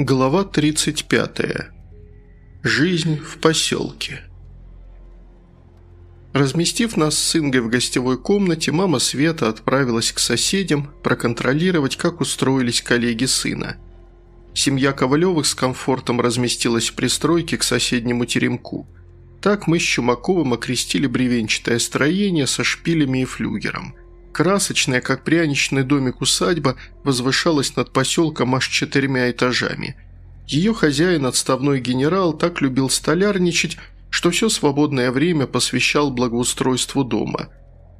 Глава 35. Жизнь в поселке. Разместив нас с Ингой в гостевой комнате, мама Света отправилась к соседям проконтролировать, как устроились коллеги сына. Семья Ковалевых с комфортом разместилась в пристройке к соседнему теремку. Так мы с Чумаковым окрестили бревенчатое строение со шпилями и флюгером – Красочная, как пряничный домик усадьба, возвышалась над поселком аж четырьмя этажами. Ее хозяин, отставной генерал, так любил столярничать, что все свободное время посвящал благоустройству дома.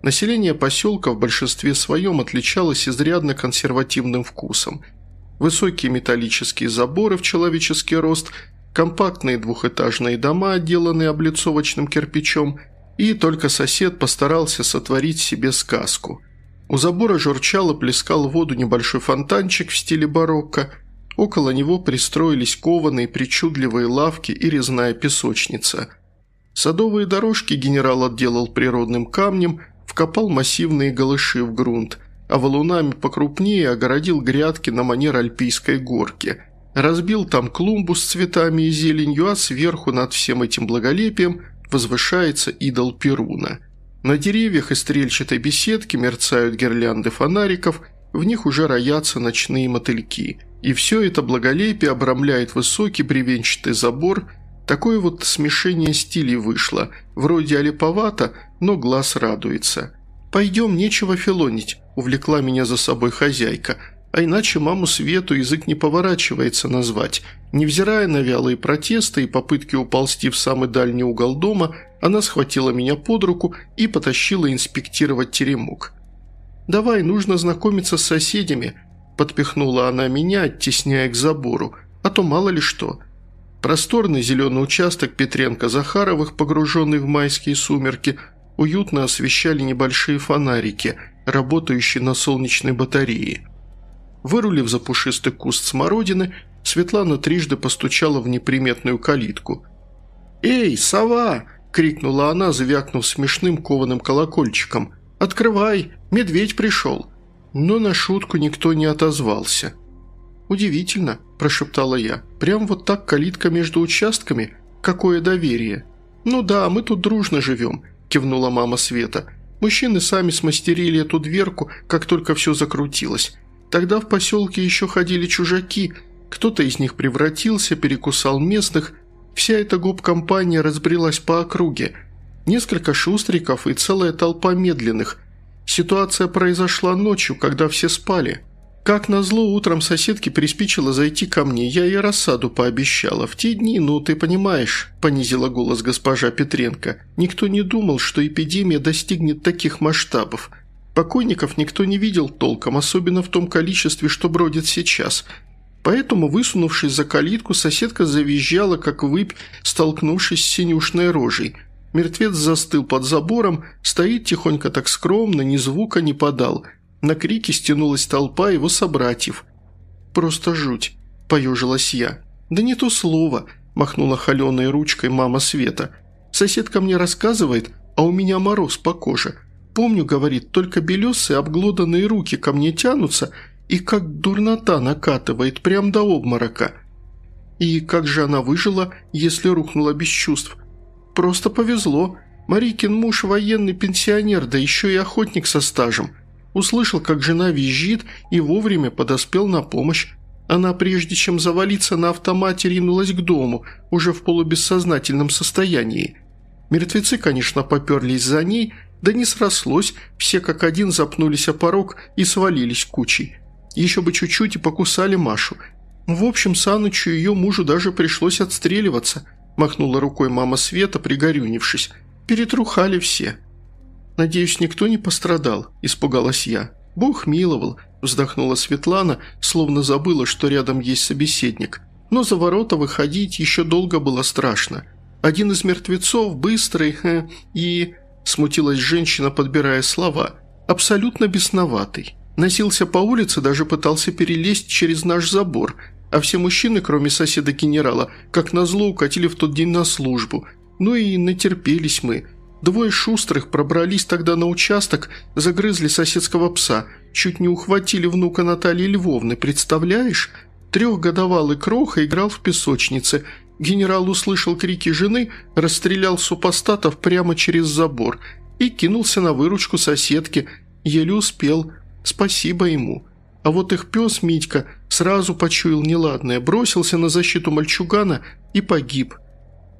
Население поселка в большинстве своем отличалось изрядно консервативным вкусом. Высокие металлические заборы в человеческий рост, компактные двухэтажные дома, отделанные облицовочным кирпичом, и только сосед постарался сотворить себе сказку – у забора журчал и плескал воду небольшой фонтанчик в стиле барокко. Около него пристроились кованые причудливые лавки и резная песочница. Садовые дорожки генерал отделал природным камнем, вкопал массивные галыши в грунт, а валунами покрупнее огородил грядки на манер альпийской горки. Разбил там клумбу с цветами и зеленью, а сверху над всем этим благолепием возвышается идол Перуна – на деревьях и стрельчатой беседке мерцают гирлянды фонариков, в них уже роятся ночные мотыльки. И все это благолепие обрамляет высокий бревенчатый забор, такое вот смешение стилей вышло, вроде олиповато, но глаз радуется. «Пойдем, нечего филонить», – увлекла меня за собой хозяйка, а иначе маму Свету язык не поворачивается назвать. Невзирая на вялые протесты и попытки уползти в самый дальний угол дома – она схватила меня под руку и потащила инспектировать теремок. «Давай, нужно знакомиться с соседями», – подпихнула она меня, оттесняя к забору, а то мало ли что. Просторный зеленый участок Петренко-Захаровых, погруженный в майские сумерки, уютно освещали небольшие фонарики, работающие на солнечной батарее. Вырулив за пушистый куст смородины, Светлана трижды постучала в неприметную калитку. «Эй, сова!» – крикнула она, звякнув смешным кованым колокольчиком. «Открывай! Медведь пришел!» Но на шутку никто не отозвался. «Удивительно», – прошептала я. «Прям вот так калитка между участками? Какое доверие!» «Ну да, мы тут дружно живем», – кивнула мама Света. «Мужчины сами смастерили эту дверку, как только все закрутилось. Тогда в поселке еще ходили чужаки, кто-то из них превратился, перекусал местных, Вся эта гоп-компания разбрелась по округе. Несколько шустриков и целая толпа медленных. Ситуация произошла ночью, когда все спали. Как назло, утром соседке приспичило зайти ко мне, я ей рассаду пообещала. В те дни, ну ты понимаешь, понизила голос госпожа Петренко, никто не думал, что эпидемия достигнет таких масштабов. Покойников никто не видел толком, особенно в том количестве, что бродит сейчас – Поэтому, высунувшись за калитку, соседка завизжала, как выпь, столкнувшись с синюшной рожей. Мертвец застыл под забором, стоит тихонько так скромно, ни звука не подал. На крики стянулась толпа его собратьев. «Просто жуть», – поежилась я. «Да не то слово», – махнула холеной ручкой мама Света. «Соседка мне рассказывает, а у меня мороз по коже. Помню, говорит, только белесые обглоданные руки ко мне тянутся – и как дурнота накатывает, прям до обморока. И как же она выжила, если рухнула без чувств? Просто повезло. Марикин муж военный пенсионер, да еще и охотник со стажем. Услышал, как жена визжит и вовремя подоспел на помощь. Она, прежде чем завалиться на автомате, ринулась к дому, уже в полубессознательном состоянии. Мертвецы, конечно, поперлись за ней, да не срослось, все как один запнулись о порог и свалились кучей. Еще бы чуть-чуть и покусали Машу. В общем, Санычу и ее мужу даже пришлось отстреливаться», – махнула рукой мама Света, пригорюнившись. «Перетрухали все». «Надеюсь, никто не пострадал», – испугалась я. «Бог миловал», – вздохнула Светлана, словно забыла, что рядом есть собеседник. Но за ворота выходить еще долго было страшно. Один из мертвецов, быстрый, э, и... Смутилась женщина, подбирая слова. Абсолютно бесноватый. Носился по улице, даже пытался перелезть через наш забор, а все мужчины, кроме соседа-генерала, как назло укатили в тот день на службу. Ну и натерпелись мы. Двое шустрых пробрались тогда на участок, загрызли соседского пса, чуть не ухватили внука Натальи Львовны, представляешь? Трехгодовалый Кроха играл в песочнице. Генерал услышал крики жены, расстрелял супостатов прямо через забор и кинулся на выручку соседки. Еле успел. Спасибо ему. А вот их пес Митька сразу почуял неладное, бросился на защиту мальчугана и погиб.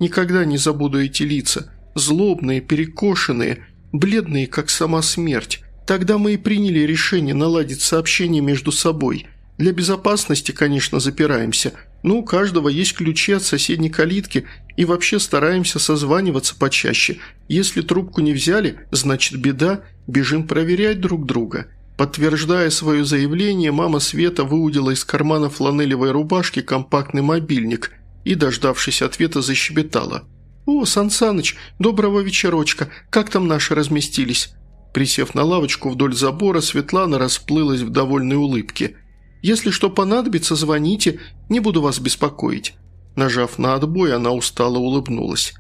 Никогда не забуду эти лица. Злобные, перекошенные, бледные, как сама смерть. Тогда мы и приняли решение наладить сообщение между собой. Для безопасности, конечно, запираемся, но у каждого есть ключи от соседней калитки и вообще стараемся созваниваться почаще. Если трубку не взяли, значит беда, бежим проверять друг друга». Подтверждая свое заявление, мама Света выудила из кармана фланелевой рубашки компактный мобильник и, дождавшись ответа, защебетала. «О, Сан Саныч, доброго вечерочка, как там наши разместились?» Присев на лавочку вдоль забора, Светлана расплылась в довольной улыбке. «Если что понадобится, звоните, не буду вас беспокоить». Нажав на отбой, она устало улыбнулась.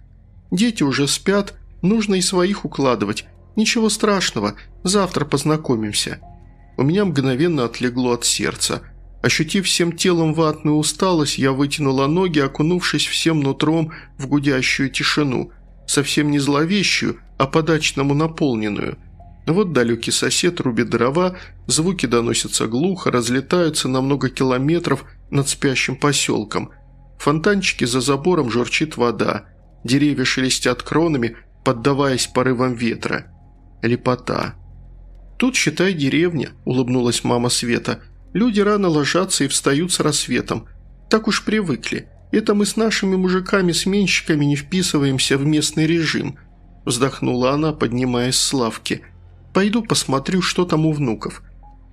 «Дети уже спят, нужно и своих укладывать. Ничего страшного, завтра познакомимся». У меня мгновенно отлегло от сердца. Ощутив всем телом ватную усталость, я вытянула ноги, окунувшись всем нутром в гудящую тишину, совсем не зловещую, а подачному наполненную. Вот далекий сосед рубит дрова, звуки доносятся глухо, разлетаются на много километров над спящим поселком. Фонтанчики за забором журчит вода. Деревья шелестят кронами, поддаваясь порывам ветра. Лепота. «Тут, считай, деревня», – улыбнулась мама Света. «Люди рано ложатся и встают с рассветом. Так уж привыкли. Это мы с нашими мужиками-сменщиками не вписываемся в местный режим», – вздохнула она, поднимаясь с лавки. «Пойду посмотрю, что там у внуков».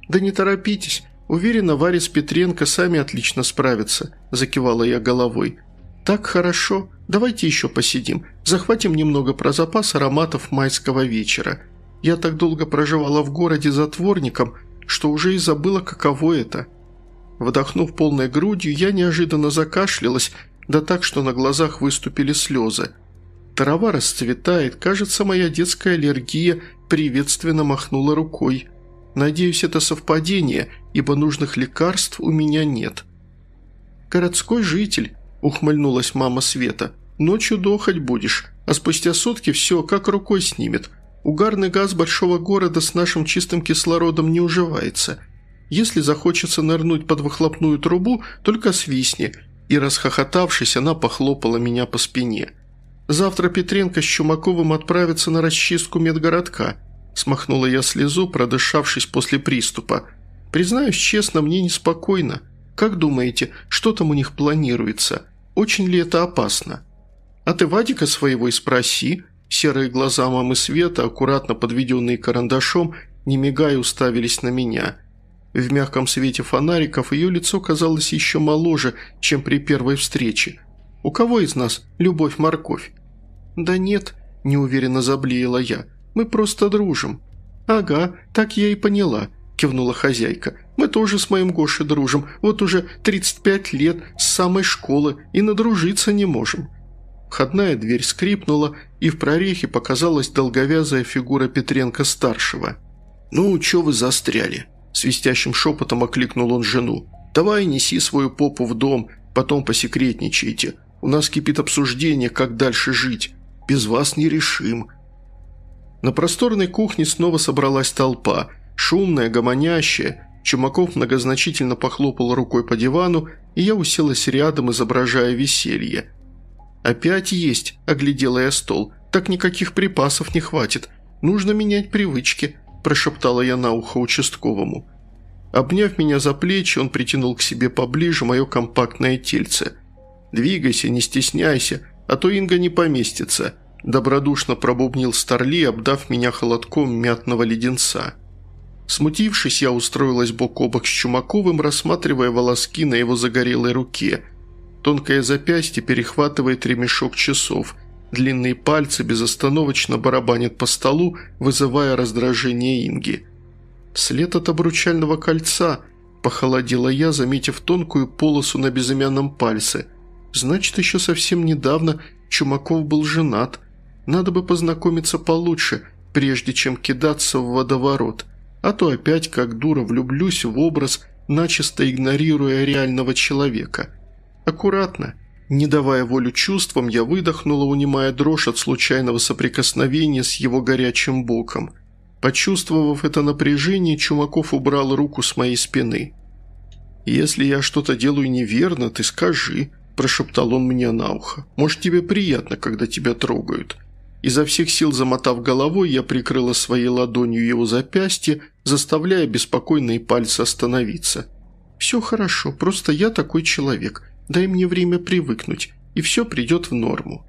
«Да не торопитесь. Уверена, Варя с Петренко сами отлично справятся», – закивала я головой. «Так хорошо. Давайте еще посидим. Захватим немного про запас ароматов майского вечера». Я так долго проживала в городе затворником, что уже и забыла, каково это. Вдохнув полной грудью, я неожиданно закашлялась, да так, что на глазах выступили слезы. Трава расцветает, кажется, моя детская аллергия приветственно махнула рукой. Надеюсь, это совпадение, ибо нужных лекарств у меня нет. «Городской житель», – ухмыльнулась мама Света, – «ночью дохать будешь, а спустя сутки все как рукой снимет. Угарный газ большого города с нашим чистым кислородом не уживается. Если захочется нырнуть под выхлопную трубу, только свистни». И расхохотавшись, она похлопала меня по спине. «Завтра Петренко с Чумаковым отправятся на расчистку медгородка», смахнула я слезу, продышавшись после приступа. «Признаюсь честно, мне неспокойно. Как думаете, что там у них планируется? Очень ли это опасно?» «А ты Вадика своего и спроси», Серые глаза мамы Света, аккуратно подведенные карандашом, не мигая уставились на меня. В мягком свете фонариков ее лицо казалось еще моложе, чем при первой встрече. «У кого из нас любовь-морковь?» «Да нет», – неуверенно заблеяла я. «Мы просто дружим». «Ага, так я и поняла», – кивнула хозяйка. «Мы тоже с моим Гошей дружим. Вот уже 35 лет, с самой школы, и надружиться не можем. Входная дверь скрипнула, и в прорехе показалась долговязая фигура Петренко-старшего. «Ну, чё вы застряли?» – свистящим шепотом окликнул он жену. «Давай неси свою попу в дом, потом посекретничайте. У нас кипит обсуждение, как дальше жить. Без вас не решим». На просторной кухне снова собралась толпа, шумная, гомонящая. Чумаков многозначительно похлопал рукой по дивану, и я уселась рядом, изображая веселье – «Опять есть», – оглядела я стол. «Так никаких припасов не хватит. Нужно менять привычки», – прошептала я на ухо участковому. Обняв меня за плечи, он притянул к себе поближе мое компактное тельце. «Двигайся, не стесняйся, а то Инга не поместится», – добродушно пробубнил Старли, обдав меня холодком мятного леденца. Смутившись, я устроилась бок о бок с Чумаковым, рассматривая волоски на его загорелой руке – Тонкое запястье перехватывает ремешок часов. Длинные пальцы безостановочно барабанят по столу, вызывая раздражение Инги. «След от обручального кольца», – похолодела я, заметив тонкую полосу на безымянном пальце. «Значит, еще совсем недавно Чумаков был женат. Надо бы познакомиться получше, прежде чем кидаться в водоворот. А то опять, как дура, влюблюсь в образ начисто игнорируя реального человека. Аккуратно, не давая волю чувствам, я выдохнула, унимая дрожь от случайного соприкосновения с его горячим боком. Почувствовав это напряжение, Чумаков убрал руку с моей спины. «Если я что-то делаю неверно, ты скажи», – прошептал он мне на ухо. «Может, тебе приятно, когда тебя трогают?» Изо всех сил замотав головой, я прикрыла своей ладонью его запястье, заставляя беспокойные пальцы остановиться. «Все хорошо, просто я такой человек. Дай мне время привыкнуть, и все придет в норму».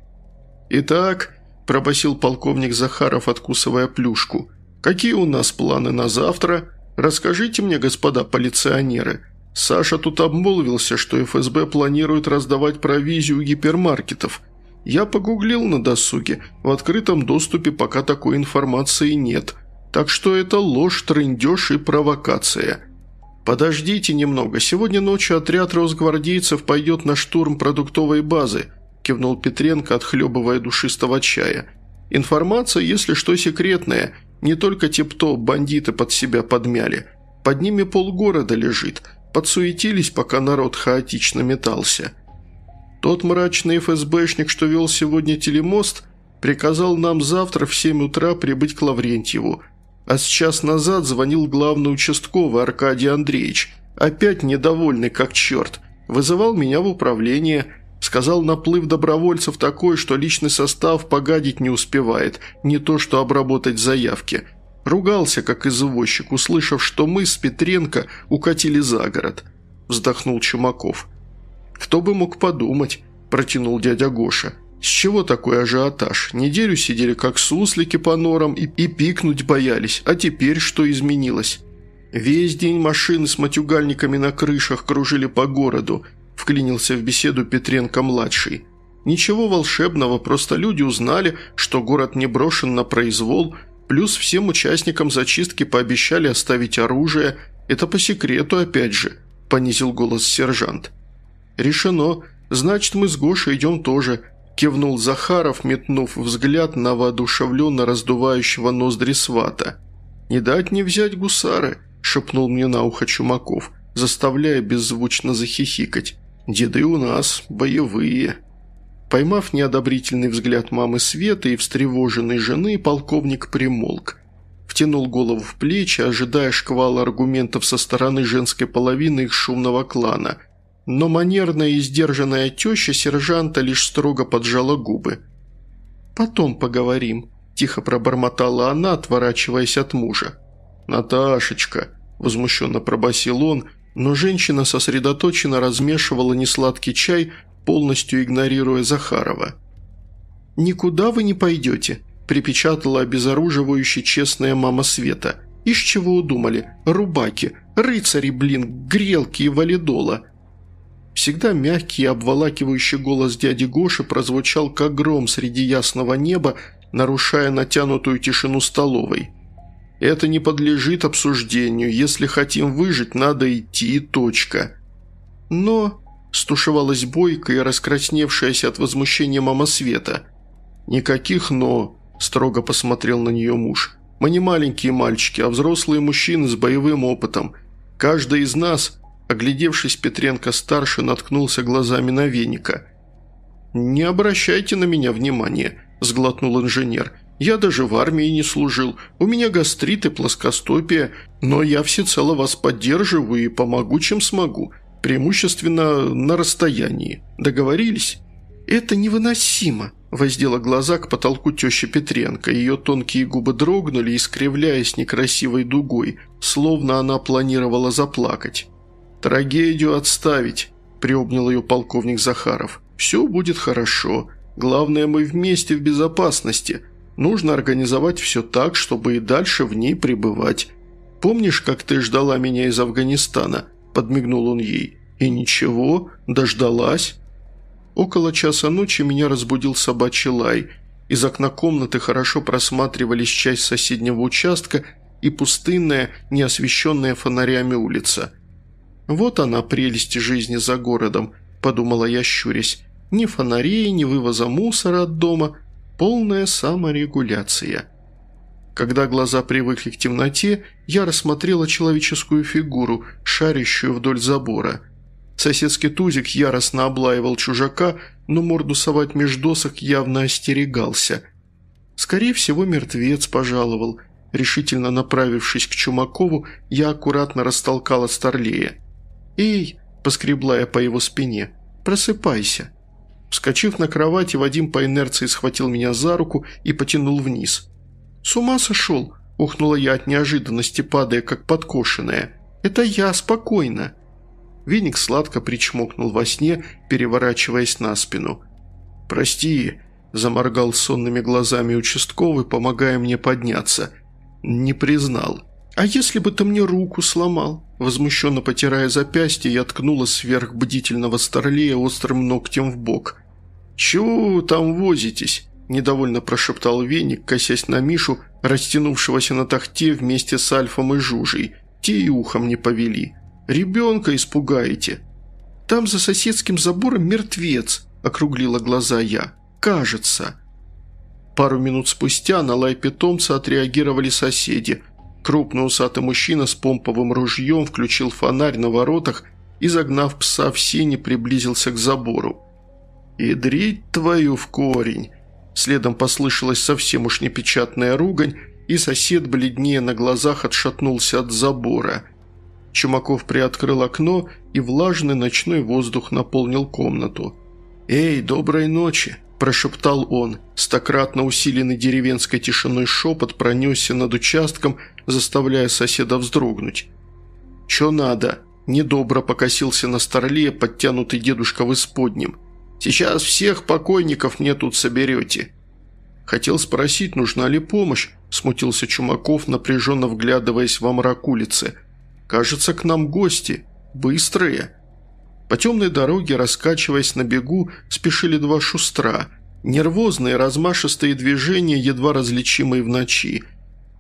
«Итак», – пробасил полковник Захаров, откусывая плюшку, – «какие у нас планы на завтра? Расскажите мне, господа полиционеры». Саша тут обмолвился, что ФСБ планирует раздавать провизию гипермаркетов – я погуглил на досуге. В открытом доступе пока такой информации нет. Так что это ложь, трындеж и провокация. «Подождите немного. Сегодня ночью отряд росгвардейцев пойдет на штурм продуктовой базы», кивнул Петренко, отхлебывая душистого чая. «Информация, если что, секретная. Не только тип-топ бандиты под себя подмяли. Под ними полгорода лежит. Подсуетились, пока народ хаотично метался». Тот мрачный ФСБшник, что вел сегодня телемост, приказал нам завтра в 7 утра прибыть к Лаврентьеву, а с час назад звонил главный участковый Аркадий Андреевич, опять недовольный как черт, вызывал меня в управление, сказал наплыв добровольцев такой, что личный состав погадить не успевает, не то что обработать заявки. Ругался, как извозчик, услышав, что мы с Петренко укатили за город. Вздохнул Чумаков. «Кто бы мог подумать?» – протянул дядя Гоша. «С чего такой ажиотаж? Неделю сидели как суслики по норам и, и пикнуть боялись, а теперь что изменилось?» «Весь день машины с матюгальниками на крышах кружили по городу», – вклинился в беседу Петренко-младший. «Ничего волшебного, просто люди узнали, что город не брошен на произвол, плюс всем участникам зачистки пообещали оставить оружие. Это по секрету, опять же», – понизил голос сержант. «Решено. Значит, мы с Гошей идем тоже», – кивнул Захаров, метнув взгляд на воодушевленно раздувающего ноздри свата. «Не дать не взять гусары», – шепнул мне на ухо Чумаков, заставляя беззвучно захихикать. «Деды у нас боевые». Поймав неодобрительный взгляд мамы Светы и встревоженной жены, полковник примолк. Втянул голову в плечи, ожидая шквала аргументов со стороны женской половины их шумного клана – но манерная и сдержанная теща сержанта лишь строго поджала губы. «Потом поговорим», – тихо пробормотала она, отворачиваясь от мужа. «Наташечка», – возмущенно пробасил он, но женщина сосредоточенно размешивала несладкий чай, полностью игнорируя Захарова. «Никуда вы не пойдете», – припечатала обезоруживающе честная мама Света. «Из чего удумали? Рубаки, рыцари, блин, грелки и валидола». Всегда мягкий и обволакивающий голос дяди Гоши прозвучал как гром среди ясного неба, нарушая натянутую тишину столовой. «Это не подлежит обсуждению. Если хотим выжить, надо идти, точка». «Но...» – стушевалась бойко и раскрасневшаяся от возмущения мама Света. «Никаких «но», – строго посмотрел на нее муж. «Мы не маленькие мальчики, а взрослые мужчины с боевым опытом. Каждый из нас Оглядевшись, Петренко-старший наткнулся глазами на веника. «Не обращайте на меня внимания», – сглотнул инженер. «Я даже в армии не служил. У меня гастрит и плоскостопие, но я всецело вас поддерживаю и помогу, чем смогу. Преимущественно на расстоянии. Договорились?» «Это невыносимо», – воздела глаза к потолку тещи Петренко. Ее тонкие губы дрогнули, искривляясь некрасивой дугой, словно она планировала заплакать. «Трагедию отставить», – приобнял ее полковник Захаров. «Все будет хорошо. Главное, мы вместе в безопасности. Нужно организовать все так, чтобы и дальше в ней пребывать. Помнишь, как ты ждала меня из Афганистана?» – подмигнул он ей. «И ничего, дождалась». Около часа ночи меня разбудил собачий лай. Из окна комнаты хорошо просматривались часть соседнего участка и пустынная, неосвещенная фонарями улица – «Вот она, прелесть жизни за городом», – подумала я, щурясь. «Ни фонарей, ни вывоза мусора от дома. Полная саморегуляция». Когда глаза привыкли к темноте, я рассмотрела человеческую фигуру, шарящую вдоль забора. Соседский тузик яростно облаивал чужака, но морду совать меж досок явно остерегался. Скорее всего, мертвец пожаловал. Решительно направившись к Чумакову, я аккуратно растолкала Старлея. «Эй!» – поскребла я по его спине. «Просыпайся!» Вскочив на кровати, Вадим по инерции схватил меня за руку и потянул вниз. «С ума сошел?» – ухнула я от неожиданности, падая как подкошенная. «Это я, спокойно!» Веник сладко причмокнул во сне, переворачиваясь на спину. «Прости», – заморгал сонными глазами участковый, помогая мне подняться. «Не признал». «А если бы ты мне руку сломал?» Возмущенно потирая запястье, я ткнула сверх бдительного старлея острым ногтем в бок. «Чего там возитесь?» – недовольно прошептал Веник, косясь на Мишу, растянувшегося на тахте вместе с Альфом и Жужей. Те и ухом не повели. «Ребенка испугаете!» «Там за соседским забором мертвец», – округлила глаза я. «Кажется». Пару минут спустя на лай питомца отреагировали соседи – Крупный усатый мужчина с помповым ружьем включил фонарь на воротах и, загнав пса в сене, приблизился к забору. «И дрить твою в корень!» Следом послышалась совсем уж непечатная ругань, и сосед бледнее на глазах отшатнулся от забора. Чумаков приоткрыл окно, и влажный ночной воздух наполнил комнату. «Эй, доброй ночи!» – прошептал он. Стократно усиленный деревенской тишиной шепот пронесся над участком, заставляя соседа вздрогнуть. «Чё надо?» – недобро покосился на старле подтянутый дедушка в исподнем. «Сейчас всех покойников мне тут соберете». Хотел спросить, нужна ли помощь, смутился Чумаков, напряженно вглядываясь во мрак улицы. «Кажется, к нам гости. Быстрые». По темной дороге, раскачиваясь на бегу, спешили два шустра. Нервозные, размашистые движения, едва различимые в ночи.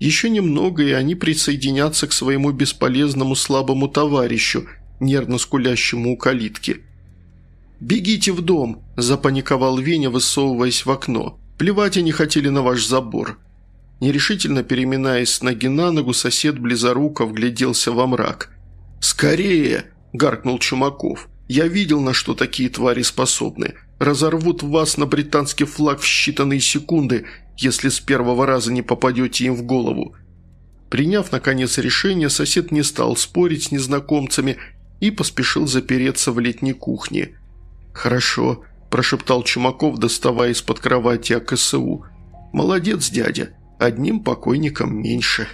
Еще немного, и они присоединятся к своему бесполезному слабому товарищу, нервно скулящему у калитки. «Бегите в дом!» – запаниковал Веня, высовываясь в окно. «Плевать они хотели на ваш забор». Нерешительно переминаясь с ноги на ногу, сосед близоруко вгляделся во мрак. «Скорее!» – гаркнул Чумаков. Я видел, на что такие твари способны. Разорвут вас на британский флаг в считанные секунды, если с первого раза не попадете им в голову». Приняв, наконец, решение, сосед не стал спорить с незнакомцами и поспешил запереться в летней кухне. «Хорошо», – прошептал Чумаков, доставая из-под кровати АКСУ. «Молодец, дядя. Одним покойником меньше».